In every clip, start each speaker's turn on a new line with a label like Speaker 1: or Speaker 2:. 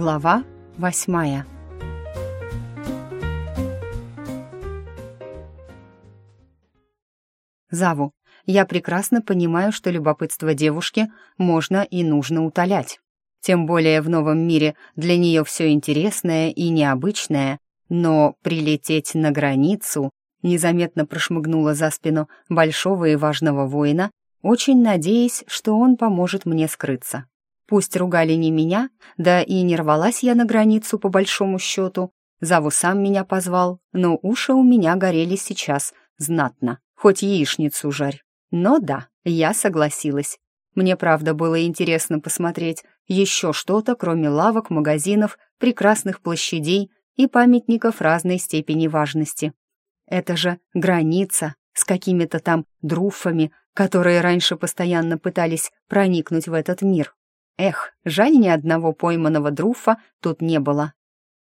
Speaker 1: Глава восьмая Заву, я прекрасно понимаю, что любопытство девушки можно и нужно утолять. Тем более в новом мире для нее все интересное и необычное, но прилететь на границу незаметно прошмыгнула за спину большого и важного воина, очень надеясь, что он поможет мне скрыться. Пусть ругали не меня, да и не рвалась я на границу по большому счету. Заву сам меня позвал, но уши у меня горели сейчас знатно, хоть яичницу жарь. Но да, я согласилась. Мне, правда, было интересно посмотреть еще что-то, кроме лавок, магазинов, прекрасных площадей и памятников разной степени важности. Это же граница с какими-то там друфами, которые раньше постоянно пытались проникнуть в этот мир. Эх, жаль, ни одного пойманного друфа тут не было.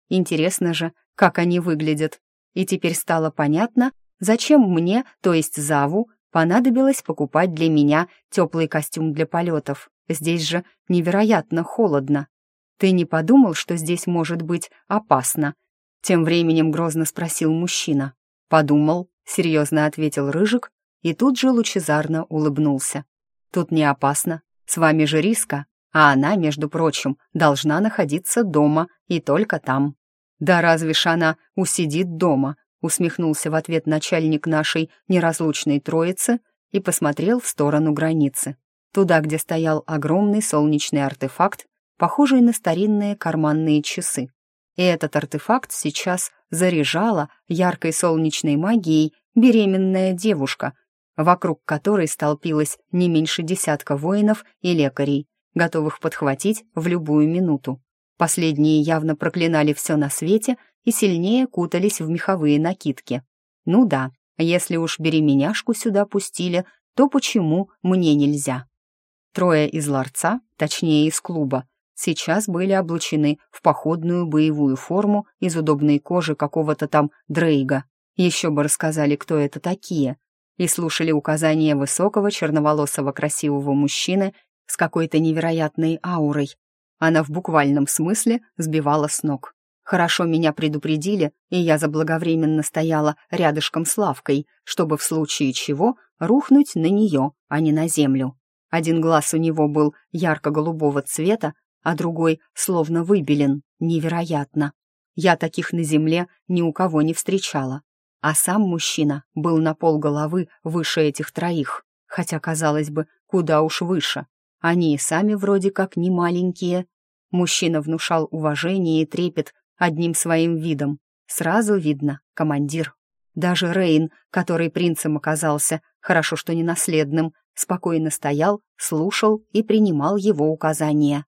Speaker 1: Интересно же, как они выглядят. И теперь стало понятно, зачем мне, то есть Заву, понадобилось покупать для меня теплый костюм для полетов. Здесь же невероятно холодно. Ты не подумал, что здесь может быть опасно? Тем временем грозно спросил мужчина. Подумал, серьезно ответил Рыжик и тут же лучезарно улыбнулся. Тут не опасно, с вами же риска, а она, между прочим, должна находиться дома и только там. «Да разве ж она усидит дома?» усмехнулся в ответ начальник нашей неразлучной троицы и посмотрел в сторону границы, туда, где стоял огромный солнечный артефакт, похожий на старинные карманные часы. И этот артефакт сейчас заряжала яркой солнечной магией беременная девушка, вокруг которой столпилось не меньше десятка воинов и лекарей, готовых подхватить в любую минуту. Последние явно проклинали все на свете и сильнее кутались в меховые накидки. Ну да, если уж беременяшку сюда пустили, то почему мне нельзя? Трое из ларца, точнее из клуба, сейчас были облачены в походную боевую форму из удобной кожи какого-то там Дрейга. Еще бы рассказали, кто это такие, и слушали указания высокого черноволосого красивого мужчины с какой-то невероятной аурой. Она в буквальном смысле сбивала с ног. Хорошо меня предупредили, и я заблаговременно стояла рядышком с лавкой, чтобы в случае чего рухнуть на нее, а не на землю. Один глаз у него был ярко-голубого цвета, а другой словно выбелен. Невероятно. Я таких на земле ни у кого не встречала. А сам мужчина был на пол головы выше этих троих, хотя, казалось бы, куда уж выше. Они и сами вроде как не маленькие. Мужчина внушал уважение и трепет одним своим видом. Сразу видно — командир. Даже Рейн, который принцем оказался, хорошо что не наследным, спокойно стоял, слушал и принимал его указания.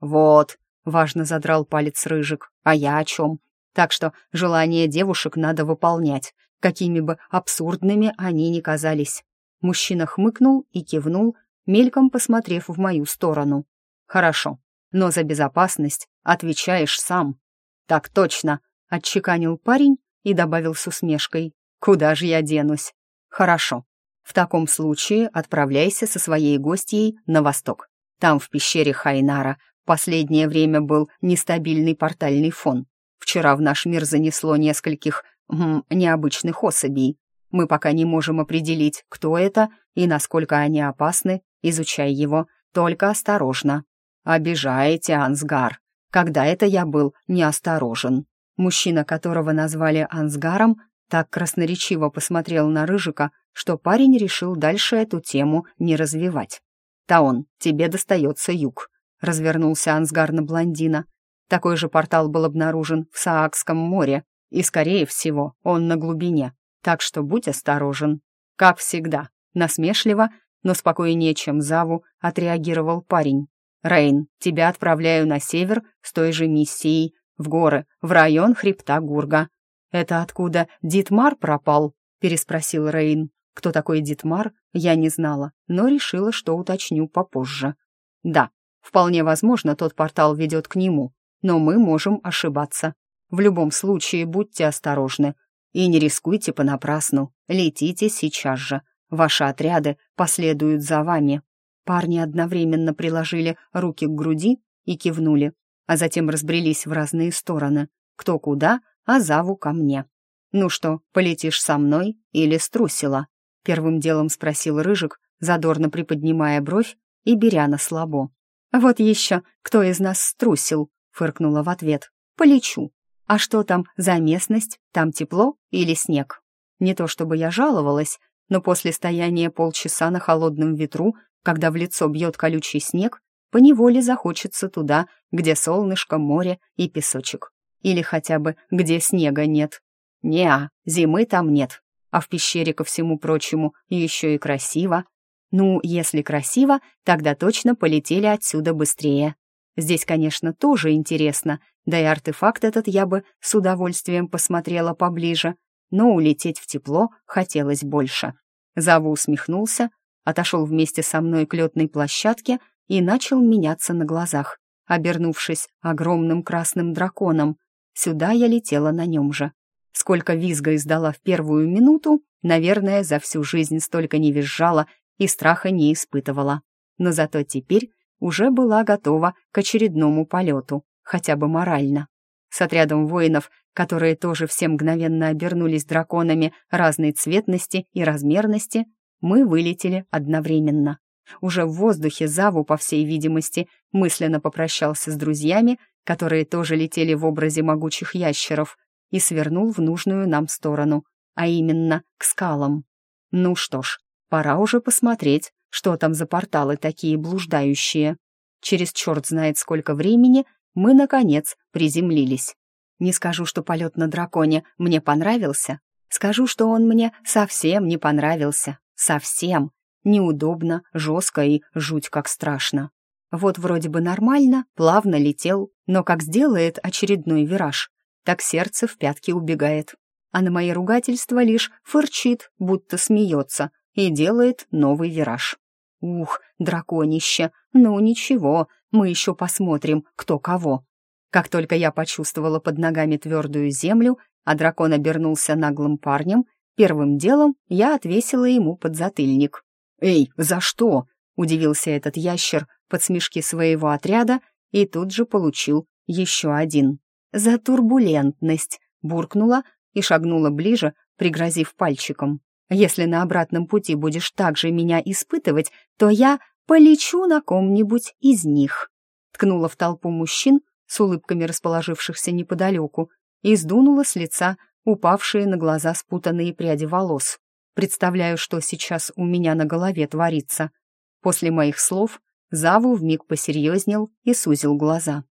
Speaker 1: «Вот», — важно задрал палец Рыжик, — «а я о чем? Так что желания девушек надо выполнять, какими бы абсурдными они ни казались». Мужчина хмыкнул и кивнул, мельком посмотрев в мою сторону. «Хорошо, но за безопасность отвечаешь сам». «Так точно», — отчеканил парень и добавил с усмешкой. «Куда же я денусь?» «Хорошо. В таком случае отправляйся со своей гостьей на восток. Там, в пещере Хайнара, последнее время был нестабильный портальный фон. Вчера в наш мир занесло нескольких м, необычных особей. Мы пока не можем определить, кто это и насколько они опасны, Изучай его, только осторожно. Обижаете, Ансгар. Когда это я был неосторожен? Мужчина, которого назвали Ансгаром, так красноречиво посмотрел на Рыжика, что парень решил дальше эту тему не развивать. «Таон, тебе достается юг», — развернулся Ансгар на блондина. Такой же портал был обнаружен в Саакском море, и, скорее всего, он на глубине, так что будь осторожен. Как всегда, насмешливо но спокойнее, чем Заву, отреагировал парень. «Рейн, тебя отправляю на север с той же миссией, в горы, в район хребта Гурга». «Это откуда Дитмар пропал?» — переспросил Рейн. Кто такой Дитмар, я не знала, но решила, что уточню попозже. «Да, вполне возможно, тот портал ведет к нему, но мы можем ошибаться. В любом случае, будьте осторожны и не рискуйте понапрасну, летите сейчас же, Ваши отряды последуют за вами». Парни одновременно приложили руки к груди и кивнули. а затем разбрелись в разные стороны. Кто куда, а Заву ко мне. «Ну что, полетишь со мной или струсила?» Первым делом спросил Рыжик, задорно приподнимая бровь и беря на слабо. «Вот еще, кто из нас струсил?» — фыркнула в ответ. «Полечу. А что там за местность? Там тепло или снег?» Не то чтобы я жаловалась, но после стояния полчаса на холодном ветру, когда в лицо бьет колючий снег, поневоле захочется туда, где солнышко, море и песочек. Или хотя бы где снега нет. Неа, зимы там нет. А в пещере, ко всему прочему, еще и красиво. Ну, если красиво, тогда точно полетели отсюда быстрее. Здесь, конечно, тоже интересно, да и артефакт этот я бы с удовольствием посмотрела поближе, но улететь в тепло хотелось больше. Заву усмехнулся, отошел вместе со мной к летной площадке и начал меняться на глазах, обернувшись огромным красным драконом. Сюда я летела на нем же. Сколько визга издала в первую минуту, наверное, за всю жизнь столько не визжала и страха не испытывала. Но зато теперь уже была готова к очередному полету, хотя бы морально. С отрядом воинов, которые тоже все мгновенно обернулись драконами разной цветности и размерности, мы вылетели одновременно. Уже в воздухе Заву, по всей видимости, мысленно попрощался с друзьями, которые тоже летели в образе могучих ящеров, и свернул в нужную нам сторону, а именно к скалам. Ну что ж, пора уже посмотреть, что там за порталы такие блуждающие. Через черт знает сколько времени мы, наконец, приземлились. Не скажу, что полет на драконе мне понравился, скажу, что он мне совсем не понравился. Совсем. Неудобно, жестко и жуть как страшно. Вот вроде бы нормально, плавно летел, но как сделает очередной вираж, так сердце в пятки убегает. А на мои ругательства лишь фырчит, будто смеется, и делает новый вираж. Ух, драконище, ну ничего, мы еще посмотрим, кто кого. Как только я почувствовала под ногами твердую землю, а дракон обернулся наглым парнем, первым делом я отвесила ему подзатыльник. «Эй, за что?» — удивился этот ящер под смешки своего отряда и тут же получил еще один. «За турбулентность!» — буркнула и шагнула ближе, пригрозив пальчиком. «Если на обратном пути будешь так же меня испытывать, то я полечу на ком-нибудь из них!» Ткнула в толпу мужчин, с улыбками расположившихся неподалеку, и сдунула с лица упавшие на глаза спутанные пряди волос. Представляю, что сейчас у меня на голове творится. После моих слов Заву вмиг посерьезнел и сузил глаза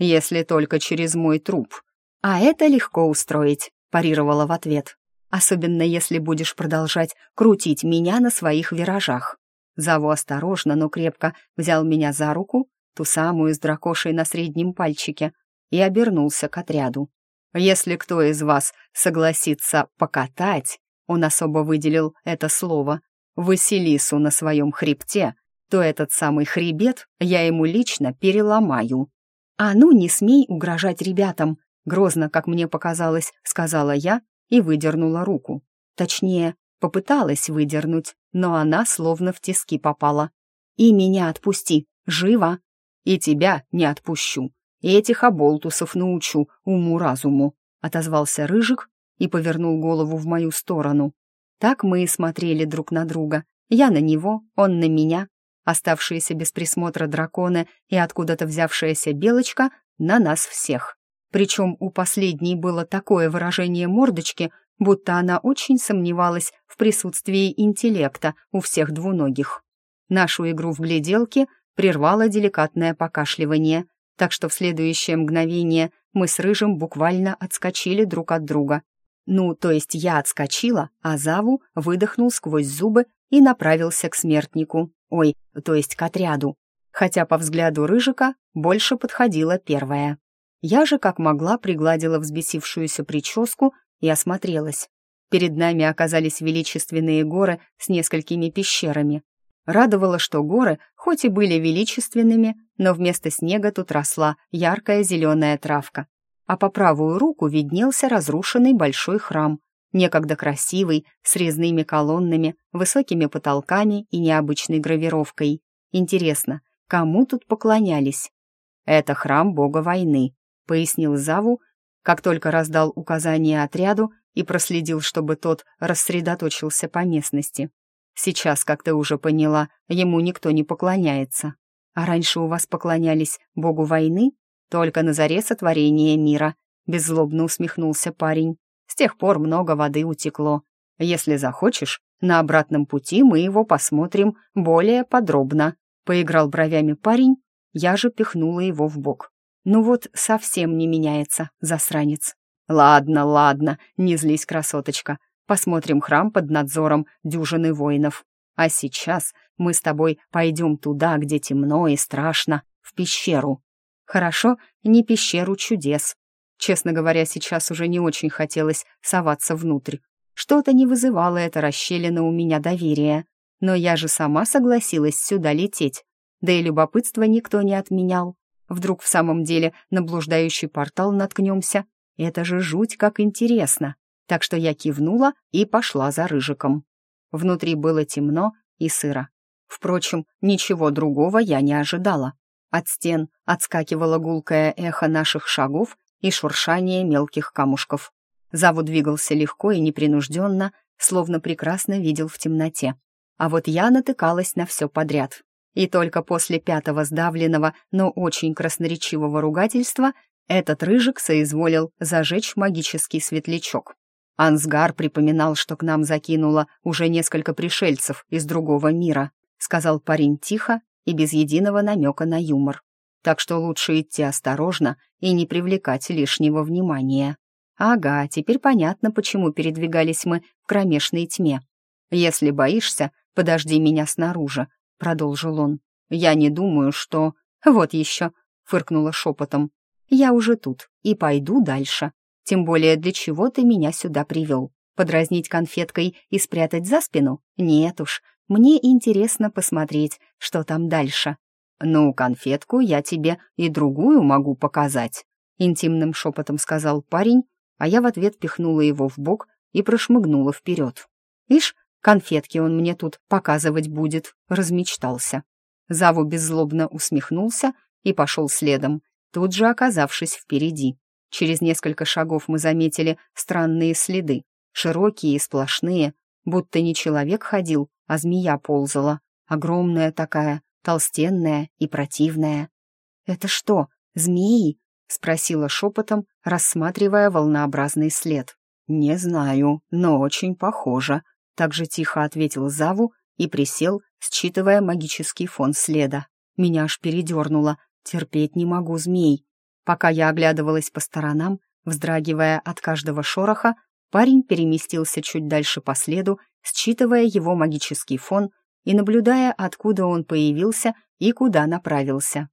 Speaker 1: если только через мой труп. А это легко устроить, парировала в ответ. Особенно если будешь продолжать крутить меня на своих виражах. Заву осторожно, но крепко взял меня за руку, ту самую с дракошей на среднем пальчике, и обернулся к отряду. «Если кто из вас согласится покатать», он особо выделил это слово, «Василису на своем хребте», то этот самый хребет я ему лично переломаю. «А ну, не смей угрожать ребятам!» Грозно, как мне показалось, сказала я и выдернула руку. Точнее, попыталась выдернуть, но она словно в тиски попала. «И меня отпусти! Живо!» «И тебя не отпущу! И этих оболтусов научу уму-разуму!» отозвался Рыжик и повернул голову в мою сторону. Так мы и смотрели друг на друга. Я на него, он на меня, оставшиеся без присмотра драконы и откуда-то взявшаяся белочка на нас всех. Причем у последней было такое выражение мордочки, будто она очень сомневалась в присутствии интеллекта у всех двуногих. Нашу игру в гляделки прервало деликатное покашливание, так что в следующее мгновение мы с Рыжим буквально отскочили друг от друга. Ну, то есть я отскочила, а Заву выдохнул сквозь зубы и направился к смертнику. Ой, то есть к отряду. Хотя по взгляду Рыжика больше подходила первая. Я же как могла пригладила взбесившуюся прическу и осмотрелась. Перед нами оказались величественные горы с несколькими пещерами. Радовало, что горы, хоть и были величественными, но вместо снега тут росла яркая зеленая травка. А по правую руку виднелся разрушенный большой храм, некогда красивый, с резными колоннами, высокими потолками и необычной гравировкой. Интересно, кому тут поклонялись? Это храм бога войны», — пояснил Заву, как только раздал указание отряду и проследил, чтобы тот рассредоточился по местности. «Сейчас, как ты уже поняла, ему никто не поклоняется. А раньше у вас поклонялись богу войны? Только на заре сотворения мира», — беззлобно усмехнулся парень. «С тех пор много воды утекло. Если захочешь, на обратном пути мы его посмотрим более подробно», — поиграл бровями парень, я же пихнула его в бок. Ну вот совсем не меняется, засранец. Ладно, ладно, не злись, красоточка. Посмотрим храм под надзором дюжины воинов. А сейчас мы с тобой пойдем туда, где темно и страшно, в пещеру. Хорошо, не пещеру чудес. Честно говоря, сейчас уже не очень хотелось соваться внутрь. Что-то не вызывало это расщелина у меня доверия. Но я же сама согласилась сюда лететь. Да и любопытство никто не отменял. Вдруг в самом деле на блуждающий портал наткнемся? Это же жуть как интересно. Так что я кивнула и пошла за Рыжиком. Внутри было темно и сыро. Впрочем, ничего другого я не ожидала. От стен отскакивало гулкое эхо наших шагов и шуршание мелких камушков. Завод двигался легко и непринужденно, словно прекрасно видел в темноте. А вот я натыкалась на все подряд. И только после пятого сдавленного, но очень красноречивого ругательства этот рыжик соизволил зажечь магический светлячок. Ансгар припоминал, что к нам закинуло уже несколько пришельцев из другого мира, сказал парень тихо и без единого намека на юмор. Так что лучше идти осторожно и не привлекать лишнего внимания. Ага, теперь понятно, почему передвигались мы в кромешной тьме. Если боишься, подожди меня снаружи, продолжил он. «Я не думаю, что...» «Вот еще», — фыркнула шепотом. «Я уже тут и пойду дальше. Тем более, для чего ты меня сюда привел? Подразнить конфеткой и спрятать за спину? Нет уж, мне интересно посмотреть, что там дальше». «Ну, конфетку я тебе и другую могу показать», — интимным шепотом сказал парень, а я в ответ пихнула его в бок и прошмыгнула вперед. Ишь, Конфетки он мне тут показывать будет, размечтался. Заву беззлобно усмехнулся и пошел следом, тут же оказавшись впереди. Через несколько шагов мы заметили странные следы, широкие и сплошные, будто не человек ходил, а змея ползала, огромная такая, толстенная и противная. «Это что, змеи?» — спросила шепотом, рассматривая волнообразный след. «Не знаю, но очень похоже», также тихо ответил Заву и присел, считывая магический фон следа. Меня аж передернуло. Терпеть не могу змей. Пока я оглядывалась по сторонам, вздрагивая от каждого шороха, парень переместился чуть дальше по следу, считывая его магический фон и наблюдая, откуда он появился и куда направился.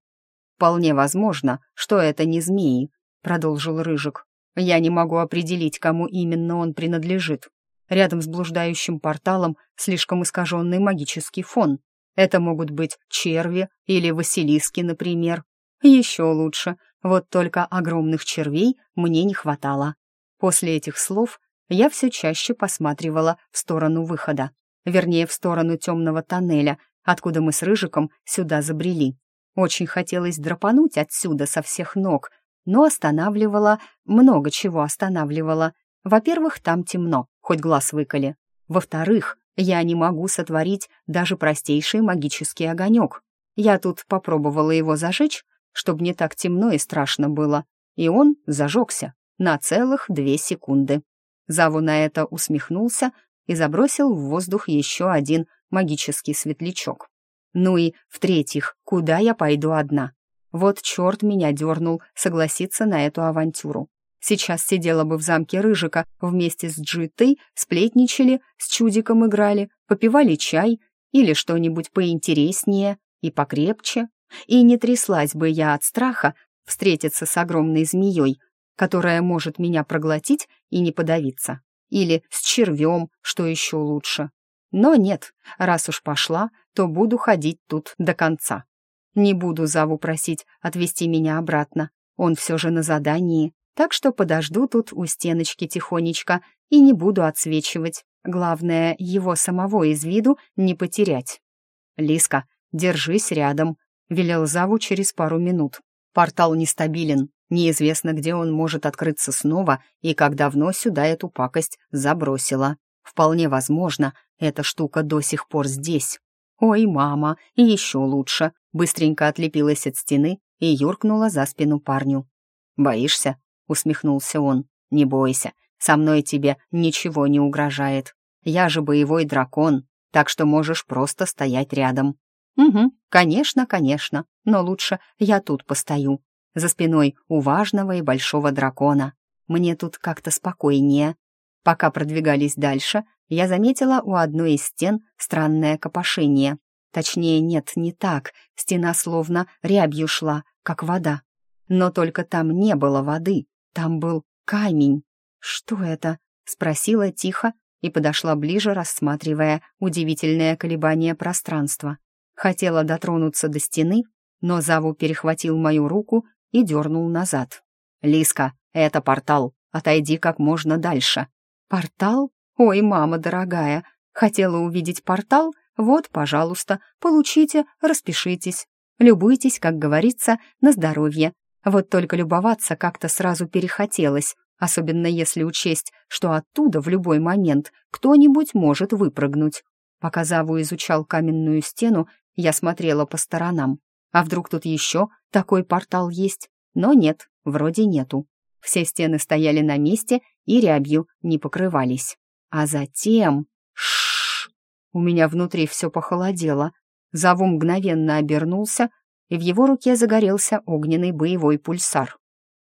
Speaker 1: «Вполне возможно, что это не змеи», — продолжил Рыжик. «Я не могу определить, кому именно он принадлежит. Рядом с блуждающим порталом слишком искаженный магический фон. Это могут быть черви или василиски, например. Еще лучше, вот только огромных червей мне не хватало. После этих слов я все чаще посматривала в сторону выхода, вернее, в сторону темного тоннеля, откуда мы с Рыжиком сюда забрели. Очень хотелось драпануть отсюда со всех ног, но останавливала, много чего останавливала. Во-первых, там темно, хоть глаз выколи. Во-вторых, я не могу сотворить даже простейший магический огонек. Я тут попробовала его зажечь, чтобы не так темно и страшно было, и он зажегся на целых две секунды. Заву на это усмехнулся и забросил в воздух еще один магический светлячок. Ну и, в-третьих, куда я пойду одна? Вот черт меня дернул согласиться на эту авантюру. Сейчас сидела бы в замке Рыжика вместе с Джитой, сплетничали, с чудиком играли, попивали чай или что-нибудь поинтереснее и покрепче. И не тряслась бы я от страха встретиться с огромной змеей, которая может меня проглотить и не подавиться. Или с червем, что еще лучше. Но нет, раз уж пошла, то буду ходить тут до конца. Не буду Заву просить отвезти меня обратно. Он все же на задании, так что подожду тут у стеночки тихонечко и не буду отсвечивать. Главное, его самого из виду не потерять. «Лиска, держись рядом», — велел Заву через пару минут. Портал нестабилен, неизвестно, где он может открыться снова и как давно сюда эту пакость забросила. Вполне возможно, эта штука до сих пор здесь. Ой, мама, еще лучше. Быстренько отлепилась от стены и юркнула за спину парню. «Боишься?» — усмехнулся он. «Не бойся, со мной тебе ничего не угрожает. Я же боевой дракон, так что можешь просто стоять рядом». «Угу, конечно, конечно, но лучше я тут постою, за спиной у важного и большого дракона. Мне тут как-то спокойнее». Пока продвигались дальше, я заметила у одной из стен странное копошение. Точнее, нет, не так, стена словно рябью шла, как вода. Но только там не было воды, там был камень. «Что это?» — спросила тихо и подошла ближе, рассматривая удивительное колебание пространства. Хотела дотронуться до стены, но Заву перехватил мою руку и дернул назад. «Лиска, это портал, отойди как можно дальше». «Портал? Ой, мама дорогая, хотела увидеть портал? Вот, пожалуйста, получите, распишитесь. Любуйтесь, как говорится, на здоровье. Вот только любоваться как-то сразу перехотелось, особенно если учесть, что оттуда в любой момент кто-нибудь может выпрыгнуть. Пока Заву изучал каменную стену, я смотрела по сторонам. А вдруг тут еще такой портал есть? Но нет, вроде нету. Все стены стояли на месте и рябью не покрывались. А затем... Шш! У меня внутри все похолодело. Заву мгновенно обернулся, и в его руке загорелся огненный боевой пульсар.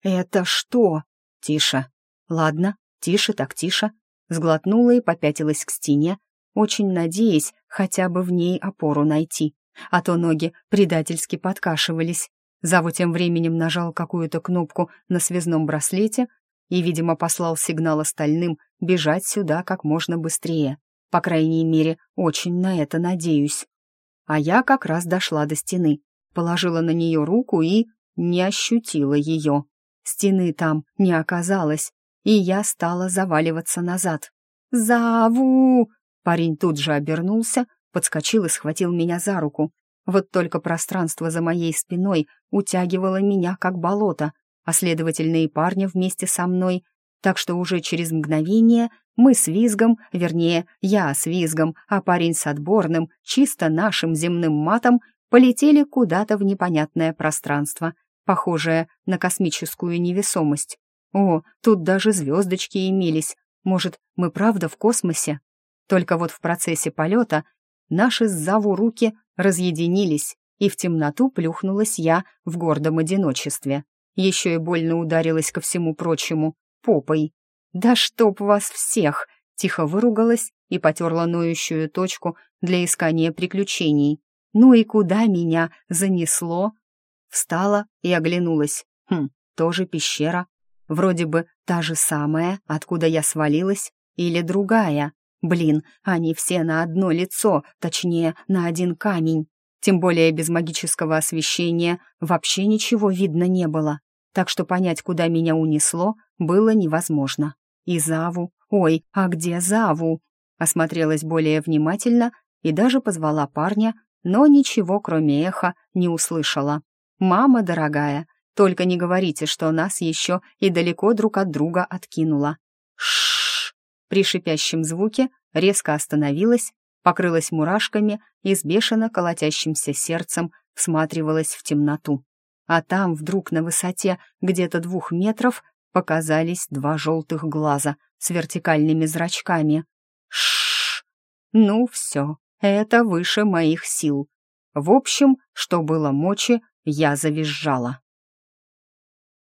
Speaker 1: «Это что?» «Тише». «Ладно, тише так тише». Сглотнула и попятилась к стене, очень надеясь хотя бы в ней опору найти, а то ноги предательски подкашивались. Заву тем временем нажал какую-то кнопку на связном браслете и, видимо, послал сигнал остальным бежать сюда как можно быстрее. По крайней мере, очень на это надеюсь. А я как раз дошла до стены, положила на нее руку и не ощутила ее. Стены там не оказалось, и я стала заваливаться назад. «Заву!» Парень тут же обернулся, подскочил и схватил меня за руку. Вот только пространство за моей спиной утягивало меня, как болото, а следовательно и парня вместе со мной, так что уже через мгновение мы с визгом, вернее, я с визгом, а парень с отборным, чисто нашим земным матом, полетели куда-то в непонятное пространство, похожее на космическую невесомость. О, тут даже звездочки имелись. Может, мы правда в космосе? Только вот в процессе полета наши с Заву руки разъединились, и в темноту плюхнулась я в гордом одиночестве. Еще и больно ударилась ко всему прочему, попой. «Да чтоб вас всех!» — тихо выругалась и потерла ноющую точку для искания приключений. «Ну и куда меня занесло?» Встала и оглянулась. Хм, тоже пещера. Вроде бы та же самая, откуда я свалилась, или другая. Блин, они все на одно лицо, точнее, на один камень. Тем более без магического освещения вообще ничего видно не было. Так что понять, куда меня унесло, было невозможно. И Заву... Ой, а где Заву? Осмотрелась более внимательно и даже позвала парня, но ничего, кроме эха, не услышала. «Мама дорогая, только не говорите, что нас еще и далеко друг от друга откинуло». Шш! При шипящем звуке резко остановилась, покрылась мурашками и с бешено колотящимся сердцем всматривалась в темноту. А там вдруг на высоте где-то двух метров показались два желтых глаза с вертикальными зрачками. Шш! Ну все, это выше моих сил. В общем, что было мочи, я завизжала.